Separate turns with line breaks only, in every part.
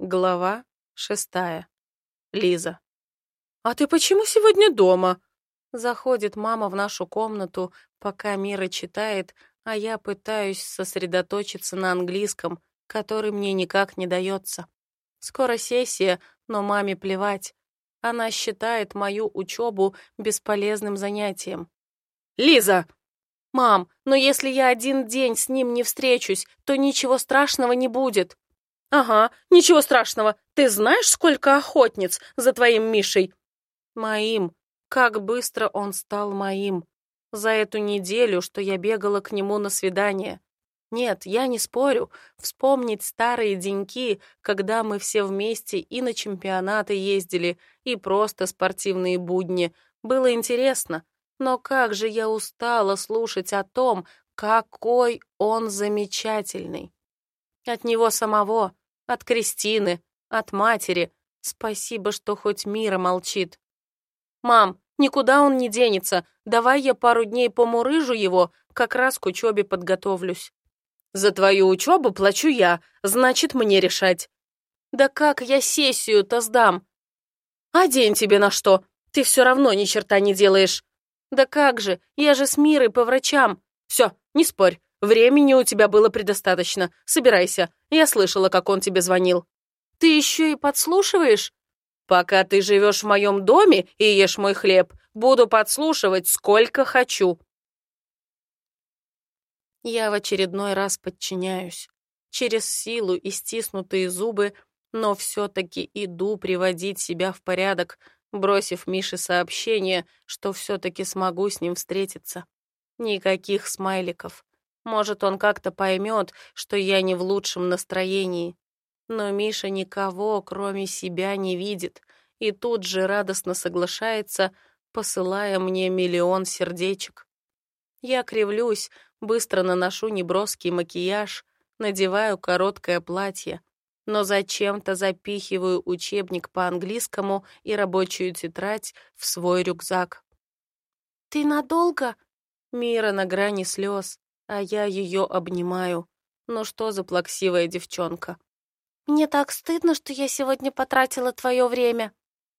Глава шестая. Лиза. «А ты почему сегодня дома?» Заходит мама в нашу комнату, пока Мира читает, а я пытаюсь сосредоточиться на английском, который мне никак не дается. Скоро сессия, но маме плевать. Она считает мою учебу бесполезным занятием. «Лиза!» «Мам, но если я один день с ним не встречусь, то ничего страшного не будет». «Ага, ничего страшного. Ты знаешь, сколько охотниц за твоим Мишей?» «Моим. Как быстро он стал моим. За эту неделю, что я бегала к нему на свидание. Нет, я не спорю. Вспомнить старые деньки, когда мы все вместе и на чемпионаты ездили, и просто спортивные будни. Было интересно. Но как же я устала слушать о том, какой он замечательный. От него самого, от Кристины, от матери. Спасибо, что хоть Мира молчит. «Мам, никуда он не денется. Давай я пару дней помурыжу его, как раз к учебе подготовлюсь». «За твою учебу плачу я, значит, мне решать». «Да как я сессию-то сдам?» «А день тебе на что? Ты все равно ни черта не делаешь». «Да как же, я же с Мирой по врачам». «Все, не спорь, времени у тебя было предостаточно. Собирайся, я слышала, как он тебе звонил». «Ты еще и подслушиваешь?» «Пока ты живешь в моем доме и ешь мой хлеб, буду подслушивать сколько хочу». Я в очередной раз подчиняюсь. Через силу и стиснутые зубы, но все-таки иду приводить себя в порядок, бросив Мише сообщение, что все-таки смогу с ним встретиться. Никаких смайликов. Может, он как-то поймет, что я не в лучшем настроении. Но Миша никого, кроме себя, не видит, и тут же радостно соглашается, посылая мне миллион сердечек. Я кривлюсь, быстро наношу неброский макияж, надеваю короткое платье, но зачем-то запихиваю учебник по английскому и рабочую тетрадь в свой рюкзак. «Ты надолго?» Мира на грани слез, а я ее обнимаю. Ну что за плаксивая девчонка? «Мне так стыдно, что я сегодня потратила твое время».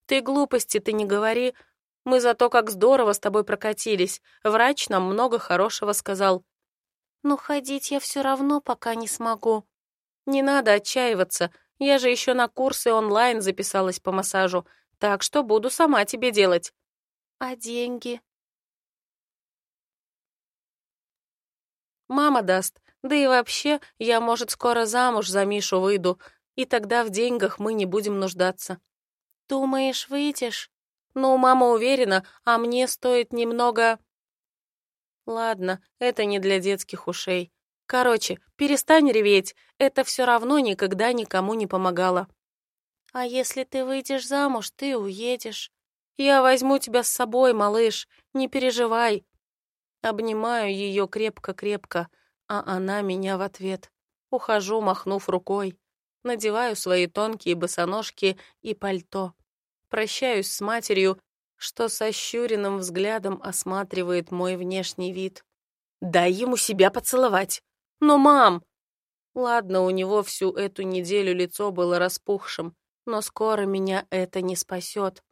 «Ты глупости, ты не говори. Мы за то, как здорово с тобой прокатились. Врач нам много хорошего сказал». «Но ходить я все равно пока не смогу», не надо отчаиваться. Я же еще на курсы онлайн записалась по массажу, так что буду сама тебе делать. А деньги? Мама даст. Да и вообще, я, может, скоро замуж за Мишу выйду, и тогда в деньгах мы не будем нуждаться. Думаешь, выйдешь? Ну, мама уверена, а мне стоит немного... Ладно, это не для детских ушей. Короче, перестань реветь, это все равно никогда никому не помогало. А если ты выйдешь замуж, ты уедешь. Я возьму тебя с собой, малыш, не переживай. Обнимаю ее крепко-крепко, а она меня в ответ. Ухожу, махнув рукой. Надеваю свои тонкие босоножки и пальто. Прощаюсь с матерью, что со щуренным взглядом осматривает мой внешний вид. «Дай ему себя поцеловать!» «Но, мам!» Ладно, у него всю эту неделю лицо было распухшим, но скоро меня это не спасет.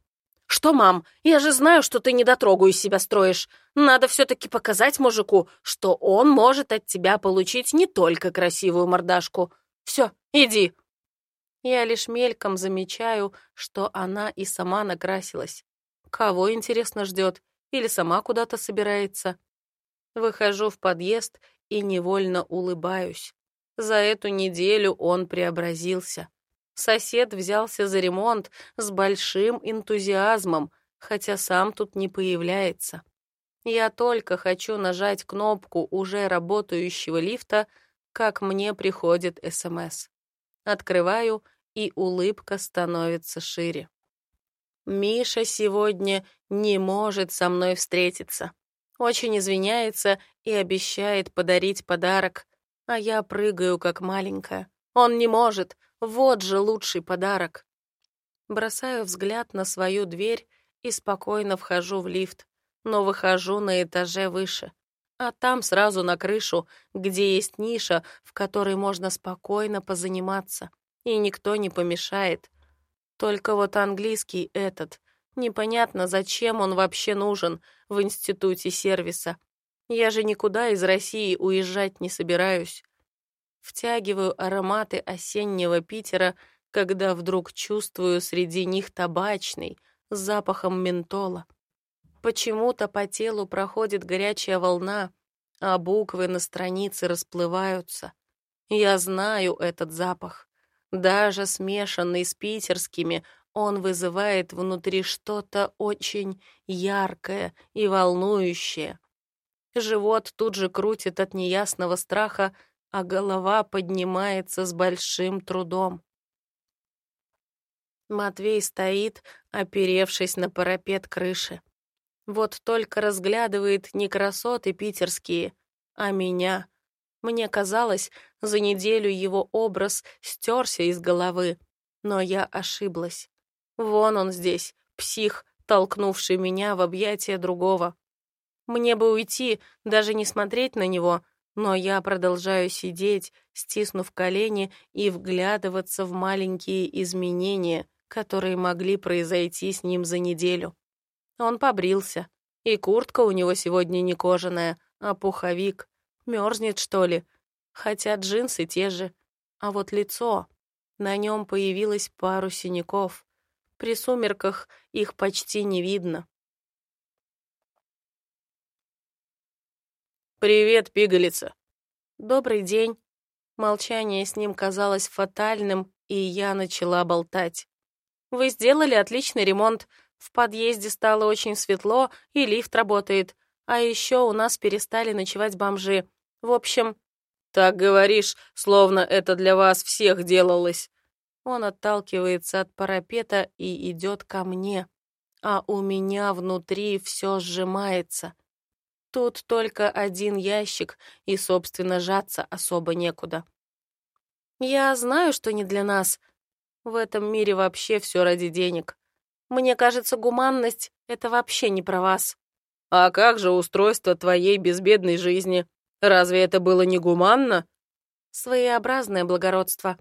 «Что, мам? Я же знаю, что ты недотрогу из себя строишь. Надо все-таки показать мужику, что он может от тебя получить не только красивую мордашку. Все, иди!» Я лишь мельком замечаю, что она и сама накрасилась. Кого, интересно, ждет? Или сама куда-то собирается? Выхожу в подъезд и невольно улыбаюсь. За эту неделю он преобразился. Сосед взялся за ремонт с большим энтузиазмом, хотя сам тут не появляется. Я только хочу нажать кнопку уже работающего лифта, как мне приходит СМС. Открываю, и улыбка становится шире. Миша сегодня не может со мной встретиться. Очень извиняется и обещает подарить подарок, а я прыгаю как маленькая. Он не может, вот же лучший подарок. Бросаю взгляд на свою дверь и спокойно вхожу в лифт, но выхожу на этаже выше. А там сразу на крышу, где есть ниша, в которой можно спокойно позаниматься. и никто не помешает. Только вот английский этот, непонятно, зачем он вообще нужен в институте сервиса. Я же никуда из России уезжать не собираюсь. Втягиваю ароматы осеннего Питера, когда вдруг чувствую среди них табачный, с запахом ментола. Почему-то по телу проходит горячая волна, а буквы на странице расплываются. Я знаю этот запах. Даже смешанный с питерскими, он вызывает внутри что-то очень яркое и волнующее. Живот тут же крутит от неясного страха, а голова поднимается с большим трудом. Матвей стоит, оперевшись на парапет крыши. Вот только разглядывает не красоты питерские, а меня. Мне казалось, за неделю его образ стерся из головы, но я ошиблась. Вон он здесь, псих, толкнувший меня в объятия другого. Мне бы уйти, даже не смотреть на него, но я продолжаю сидеть, стиснув колени и вглядываться в маленькие изменения, которые могли произойти с ним за неделю. Он побрился. И куртка у него сегодня не кожаная, а пуховик. Мерзнет, что ли? Хотя джинсы те же. А вот лицо... На нем появилось пару синяков. При сумерках их почти не видно.
«Привет, пигалица!»
«Добрый день!» Молчание с ним казалось фатальным, и я начала болтать. «Вы сделали отличный ремонт. В подъезде стало очень светло, и лифт работает. А еще у нас перестали ночевать бомжи. В общем...
Так говоришь, словно это для вас всех делалось.
Он отталкивается от парапета и идет ко мне. А у меня внутри все сжимается. Тут только один ящик, и, собственно, жаться особо некуда. Я знаю, что не для нас. В этом мире вообще все ради денег. Мне кажется, гуманность — это вообще не про вас».
«А как же устройство твоей безбедной жизни? Разве это было не гуманно?»
«Своеобразное благородство».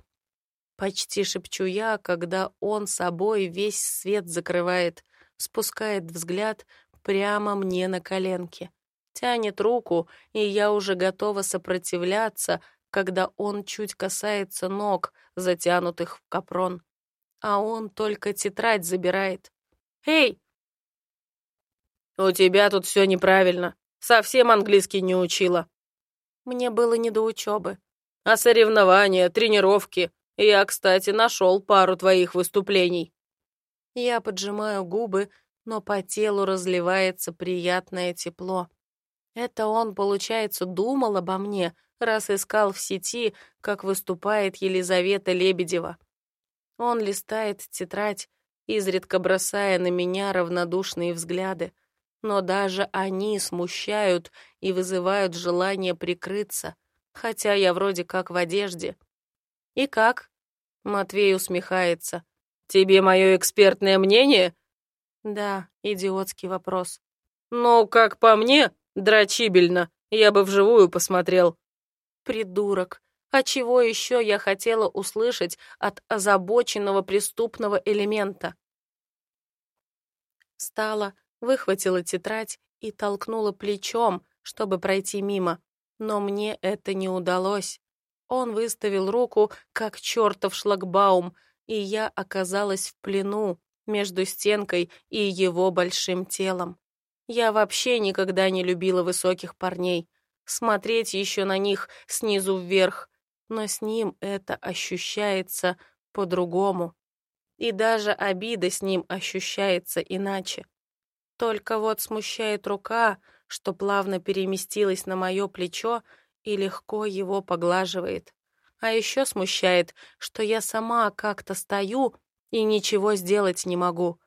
Почти шепчу я, когда он собой весь свет закрывает, спускает взгляд прямо мне на коленки. Тянет руку, и я уже готова сопротивляться, когда он чуть касается ног, затянутых в капрон а он только тетрадь забирает. «Эй!»
«У тебя тут все неправильно. Совсем английский не учила».
Мне было не до учебы.
«А соревнования, тренировки? Я, кстати, нашел пару твоих выступлений».
Я поджимаю губы, но по телу разливается приятное тепло. Это он, получается, думал обо мне, раз искал в сети, как выступает Елизавета Лебедева. Он листает тетрадь, изредка бросая на меня равнодушные взгляды, но даже они смущают и вызывают желание прикрыться, хотя я вроде как в одежде. «И как?» — Матвей усмехается.
«Тебе мое экспертное мнение?»
«Да, идиотский вопрос».
«Ну, как по мне, дрочибельно. Я бы вживую посмотрел».
«Придурок. А чего еще я хотела услышать от озабоченного преступного элемента? Встала, выхватила тетрадь и толкнула плечом, чтобы пройти мимо. Но мне это не удалось. Он выставил руку, как чертов шлагбаум, и я оказалась в плену между стенкой и его большим телом. Я вообще никогда не любила высоких парней. Смотреть еще на них снизу вверх но с ним это ощущается по-другому. И даже обида с ним ощущается иначе. Только вот смущает рука, что плавно переместилась на мое плечо и легко его поглаживает. А еще смущает, что я сама как-то стою и ничего сделать не могу.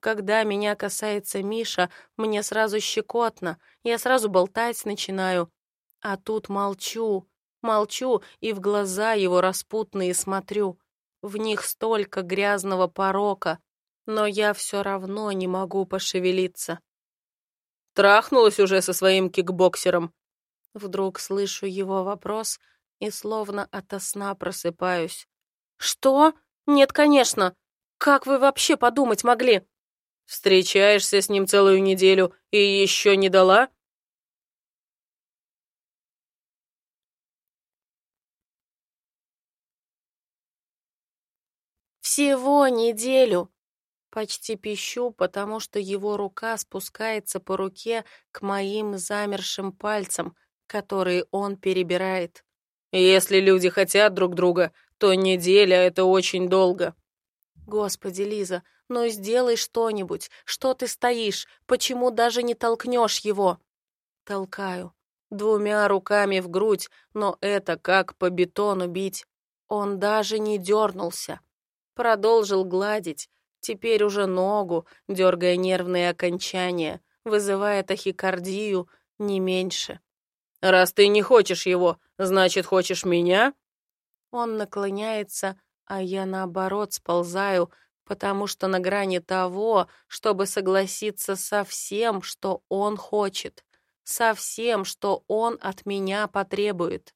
Когда меня касается Миша, мне сразу щекотно, я сразу болтать начинаю. А тут молчу, Молчу и в глаза его распутные смотрю. В них столько грязного порока, но я все равно не могу пошевелиться.
«Трахнулась уже со своим кикбоксером?»
Вдруг слышу его вопрос и словно ото сна просыпаюсь. «Что? Нет, конечно. Как вы вообще подумать могли?»
«Встречаешься с ним целую неделю и еще не дала?»
«Всего неделю!» Почти пищу, потому что его рука спускается по руке к моим замершим пальцам, которые он перебирает.
«Если люди хотят друг друга, то неделя — это очень долго».
«Господи, Лиза, ну сделай что-нибудь. Что ты стоишь? Почему даже не толкнешь его?» Толкаю. Двумя руками в грудь, но это как по бетону бить. Он даже не дернулся. Продолжил гладить, теперь уже ногу, дергая нервные окончания, вызывая тахикардию не меньше.
«Раз ты не хочешь его, значит, хочешь меня?»
Он наклоняется, а я, наоборот, сползаю, потому что на грани того, чтобы согласиться со всем, что он хочет, со всем, что он от меня потребует.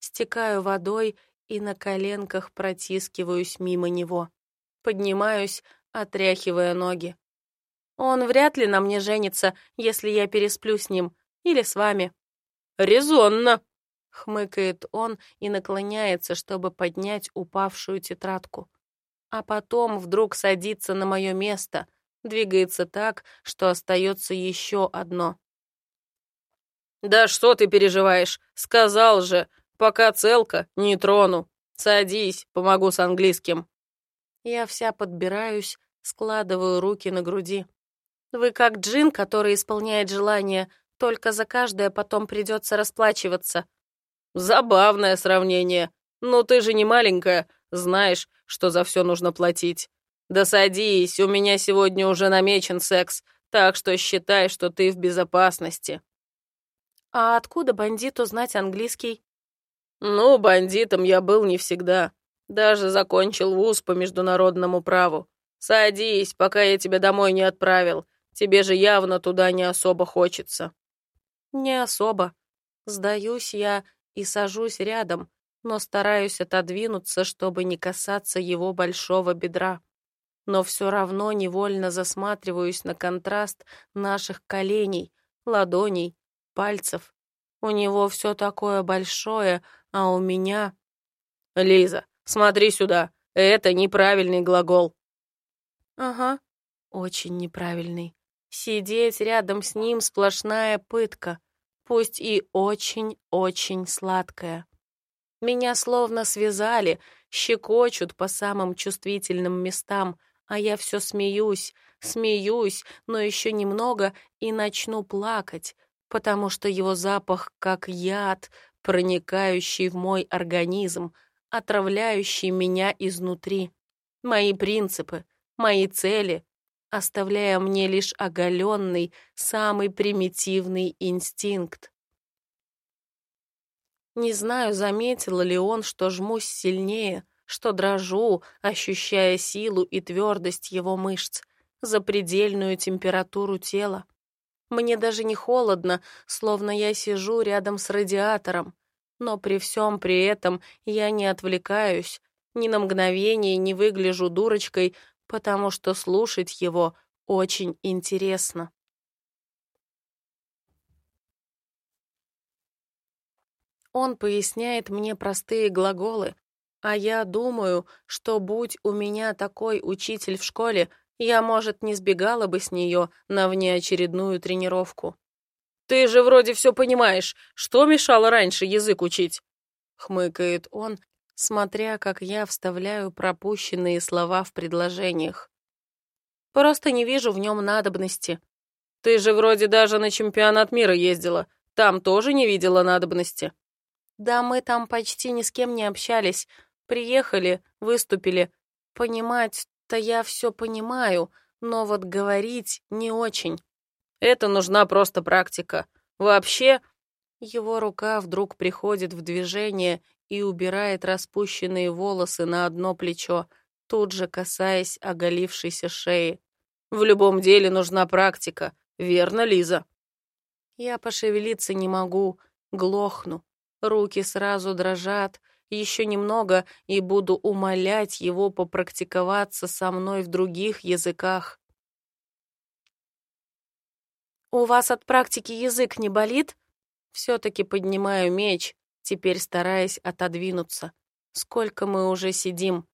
Стекаю водой и на коленках протискиваюсь мимо него. Поднимаюсь, отряхивая ноги. Он вряд ли на мне женится, если я пересплю с ним. Или с вами.
«Резонно!»
— хмыкает он и наклоняется, чтобы поднять упавшую тетрадку. А потом вдруг садится на мое место, двигается так, что остается еще одно.
«Да что ты переживаешь? Сказал же, пока целка, не трону. Садись, помогу с английским».
Я вся подбираюсь, складываю руки на груди. Вы как джин, который исполняет желание, только за каждое потом придется расплачиваться.
Забавное сравнение. Ну ты же не маленькая, знаешь, что за все нужно платить. Да садись, у меня сегодня уже намечен секс, так что считай, что ты в безопасности.
А откуда бандиту знать английский?
Ну, бандитом я был не всегда. Даже закончил вуз по международному праву. Садись, пока я тебя домой не отправил. Тебе же явно туда не особо хочется.
Не особо. Сдаюсь я и сажусь рядом, но стараюсь отодвинуться, чтобы не касаться его большого бедра. Но все равно невольно засматриваюсь на контраст наших коленей, ладоней, пальцев. У него все такое большое, а у меня...
Лиза, Смотри сюда, это неправильный глагол».
«Ага, очень неправильный. Сидеть рядом с ним сплошная пытка, пусть и очень-очень сладкая. Меня словно связали, щекочут по самым чувствительным местам, а я все смеюсь, смеюсь, но еще немного и начну плакать, потому что его запах как яд, проникающий в мой организм, отравляющий меня изнутри, мои принципы, мои цели, оставляя мне лишь оголенный, самый примитивный инстинкт. Не знаю, заметил ли он, что жмусь сильнее, что дрожу, ощущая силу и твердость его мышц, запредельную температуру тела. Мне даже не холодно, словно я сижу рядом с радиатором, но при всем при этом я не отвлекаюсь, ни на мгновение не выгляжу дурочкой, потому что слушать его очень интересно. Он поясняет мне простые глаголы, а я думаю, что будь у меня такой учитель в школе, я, может, не сбегала бы с нее на внеочередную тренировку.
«Ты же вроде все понимаешь. Что мешало раньше язык учить?»
Хмыкает он, смотря, как я вставляю пропущенные слова в предложениях. Просто не вижу в нем надобности.
Ты же вроде даже на чемпионат мира ездила. Там тоже не видела надобности.
Да мы там почти ни с кем не общались. Приехали, выступили. Понимать-то я все понимаю, но вот говорить не очень.
Это нужна просто практика. Вообще...»
Его рука вдруг приходит в движение и убирает распущенные волосы на одно плечо, тут же касаясь оголившейся шеи.
«В любом деле нужна практика, верно, Лиза?»
Я пошевелиться не могу, глохну. Руки сразу дрожат, еще немного и буду умолять его попрактиковаться со мной в других языках. «У вас от практики язык не болит?» Все-таки поднимаю меч, теперь стараясь отодвинуться. Сколько мы уже сидим?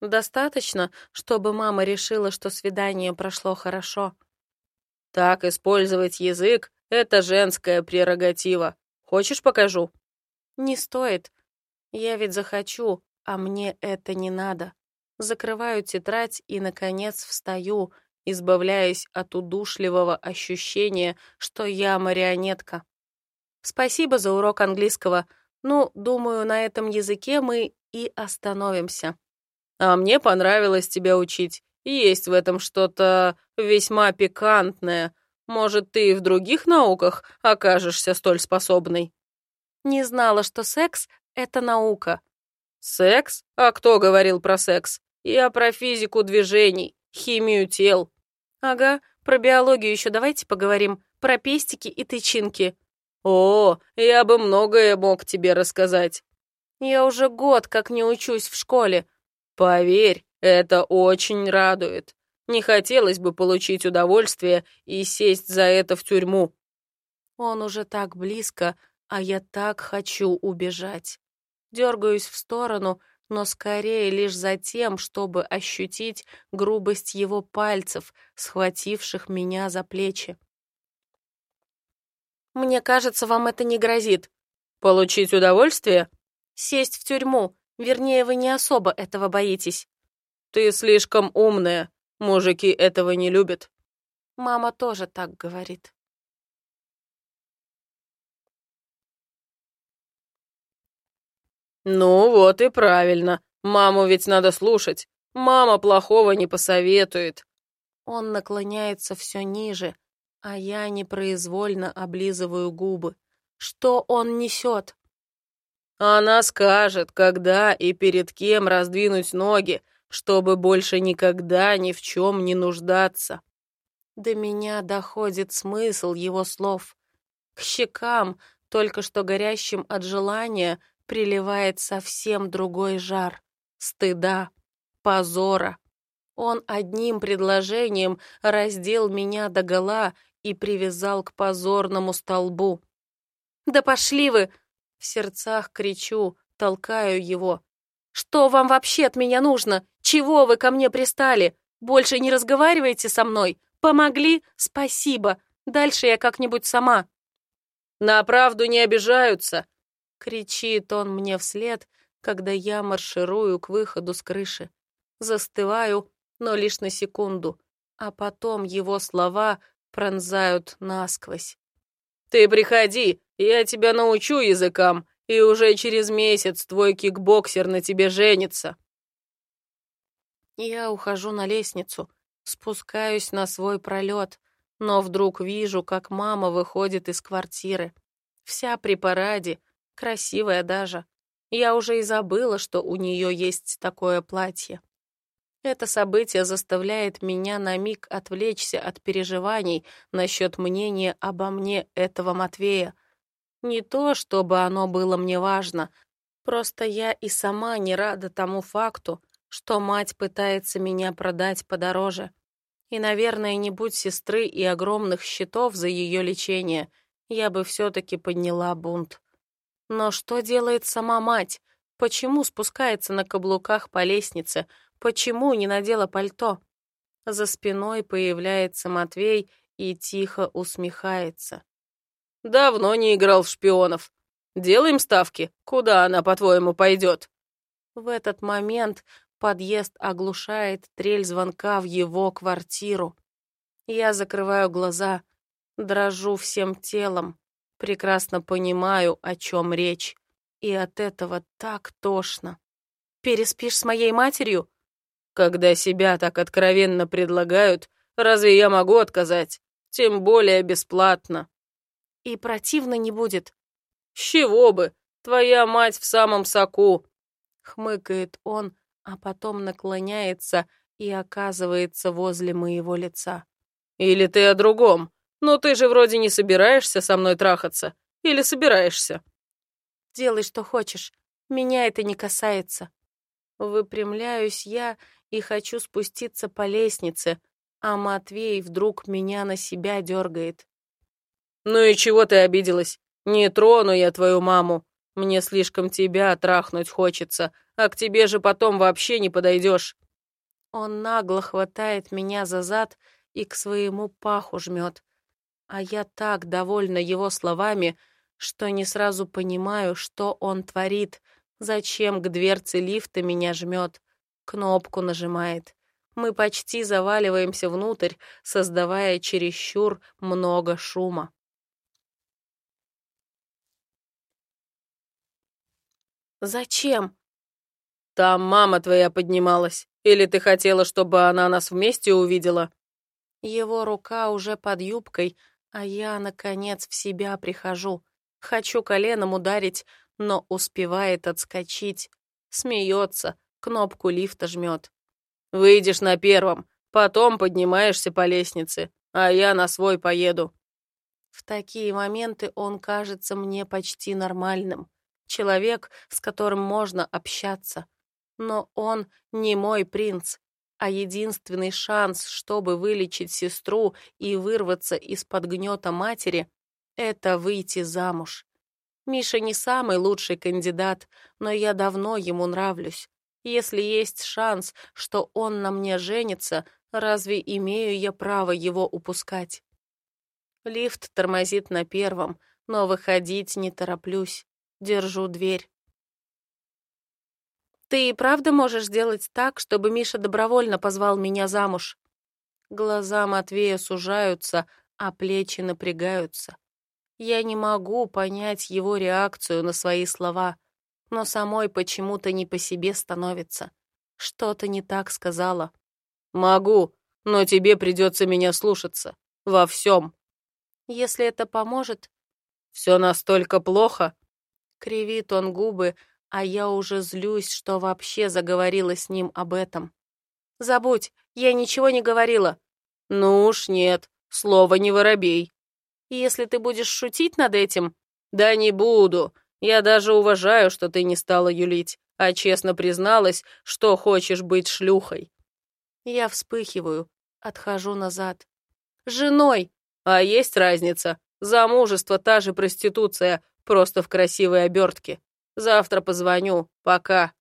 Достаточно, чтобы мама решила, что свидание прошло хорошо.
Так использовать язык — это женская прерогатива. Хочешь, покажу?
Не стоит. Я ведь захочу, а мне это не надо. Закрываю тетрадь и, наконец, встаю, избавляясь от удушливого ощущения, что я марионетка. Спасибо за урок английского. Ну, думаю, на этом языке мы и остановимся.
А мне понравилось тебя учить. Есть в этом что-то весьма пикантное. Может, ты и в других науках окажешься столь способной?
Не знала, что секс — это наука.
Секс? А кто говорил про секс? Я про физику движений, химию тел.
Ага, про биологию еще давайте поговорим, про пестики и тычинки.
О, я бы многое мог тебе рассказать.
Я уже год как не учусь в школе.
Поверь, это очень радует. Не хотелось бы получить удовольствие и сесть за это в тюрьму.
Он уже так близко, а я так хочу убежать. Дергаюсь в сторону, но скорее лишь за тем, чтобы ощутить грубость его пальцев, схвативших меня за плечи. Мне кажется, вам это не грозит.
Получить удовольствие?
Сесть в тюрьму. Вернее, вы не особо этого боитесь.
Ты слишком умная. Мужики этого не любят.
Мама тоже так говорит.
Ну вот и правильно. Маму ведь надо слушать. Мама плохого не посоветует.
Он наклоняется все ниже, а я непроизвольно облизываю губы. Что он несет?
Она скажет, когда и перед кем раздвинуть ноги, чтобы больше никогда ни в чем не нуждаться.
До меня доходит смысл его слов. К щекам, только что горящим от желания, приливает совсем другой жар. Стыда, позора. Он одним предложением раздел меня догола и привязал к позорному столбу. «Да пошли вы!» В сердцах кричу, толкаю его. «Что вам вообще от меня нужно? Чего вы ко мне пристали? Больше не разговаривайте со мной? Помогли? Спасибо. Дальше я как-нибудь сама».
«На правду не обижаются!»
Кричит он мне вслед, когда я марширую к выходу с крыши. Застываю, но лишь на секунду, а потом его слова пронзают насквозь.
«Ты приходи, я тебя научу языкам, и уже через месяц твой кикбоксер на тебе женится».
Я ухожу на лестницу, спускаюсь на свой пролет, но вдруг вижу, как мама выходит из квартиры. Вся при параде, красивая даже. Я уже и забыла, что у нее есть такое платье. Это событие заставляет меня на миг отвлечься от переживаний насчет мнения обо мне этого Матвея. Не то, чтобы оно было мне важно, просто я и сама не рада тому факту, что мать пытается меня продать подороже. И, наверное, не будь сестры и огромных счетов за ее лечение, я бы все-таки подняла бунт. Но что делает сама мать? Почему спускается на каблуках по лестнице? Почему не надела пальто? За спиной появляется Матвей и тихо усмехается.
«Давно не играл в шпионов. Делаем ставки. Куда она, по-твоему, пойдет?»
В этот момент подъезд оглушает трель звонка в его квартиру. Я закрываю глаза, дрожу всем телом, прекрасно понимаю, о чем речь, и от этого так тошно. «Переспишь с моей матерью?»
Когда себя так откровенно предлагают, разве я могу отказать? Тем более бесплатно.
И противно не будет.
С чего бы? Твоя мать в самом соку.
Хмыкает он, а потом наклоняется и оказывается возле моего лица.
Или ты о другом? Но ты же вроде не собираешься со мной трахаться. Или собираешься?
Делай, что хочешь. Меня это не касается. Выпрямляюсь я и хочу спуститься по лестнице, а Матвей вдруг меня на себя дергает.
«Ну и чего ты обиделась? Не трону я твою маму. Мне слишком тебя трахнуть хочется, а к тебе же потом вообще не подойдешь».
Он нагло хватает меня за зад и к своему паху жмет. А я так довольна его словами, что не сразу понимаю, что он творит, зачем к дверце лифта меня жмет, кнопку нажимает. Мы почти заваливаемся внутрь, создавая чересчур много шума. «Зачем?»
«Там мама твоя поднималась. Или ты хотела, чтобы она нас вместе увидела?»
Его рука уже под юбкой, а я, наконец, в себя прихожу. Хочу коленом ударить, но успевает отскочить. Смеется, кнопку лифта жмет. Выйдешь на первом, потом поднимаешься по лестнице, а я на свой поеду». В такие моменты он кажется мне почти нормальным. Человек, с которым можно общаться. Но он не мой принц, а единственный шанс, чтобы вылечить сестру и вырваться из-под гнета матери, это выйти замуж. Миша не самый лучший кандидат, но я давно ему нравлюсь. Если есть шанс, что он на мне женится, разве имею я право его упускать? Лифт тормозит на первом, но выходить не тороплюсь. Держу дверь. «Ты и правда можешь сделать так, чтобы Миша добровольно позвал меня замуж?» Глаза Матвея сужаются, а плечи напрягаются. Я не могу понять его реакцию на свои слова но самой почему-то не по себе становится. Что-то не так сказала.
«Могу, но тебе придется меня слушаться. Во всем».
«Если это поможет...»
«Все настолько плохо?»
Кривит он губы, а я уже злюсь, что вообще заговорила с ним об этом. «Забудь, я ничего не говорила».
«Ну уж нет, слово не воробей».
«Если ты будешь шутить над этим...»
«Да не буду. Я даже уважаю, что ты не стала юлить, а честно призналась, что хочешь быть шлюхой.
Я вспыхиваю, отхожу назад. Женой!
А есть разница. Замужество та же проституция, просто в красивой обертке. Завтра позвоню. Пока.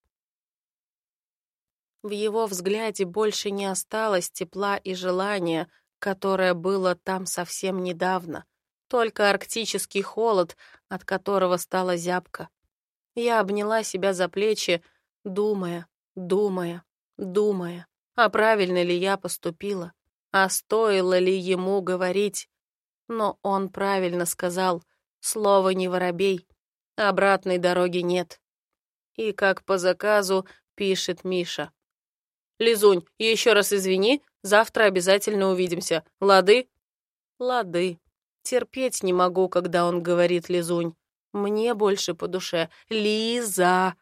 В его взгляде больше не осталось тепла и желания, которое было там совсем недавно. Только арктический холод, от которого стала зябко. Я обняла себя за плечи, думая, думая, думая, а правильно ли я поступила, а стоило ли ему говорить. Но он правильно сказал, слово не воробей, обратной дороги нет. И как по заказу пишет Миша.
«Лизунь, еще раз извини, завтра обязательно увидимся. Лады?»
«Лады», Терпеть не могу, когда он говорит Лизунь. Мне больше по душе. Лиза.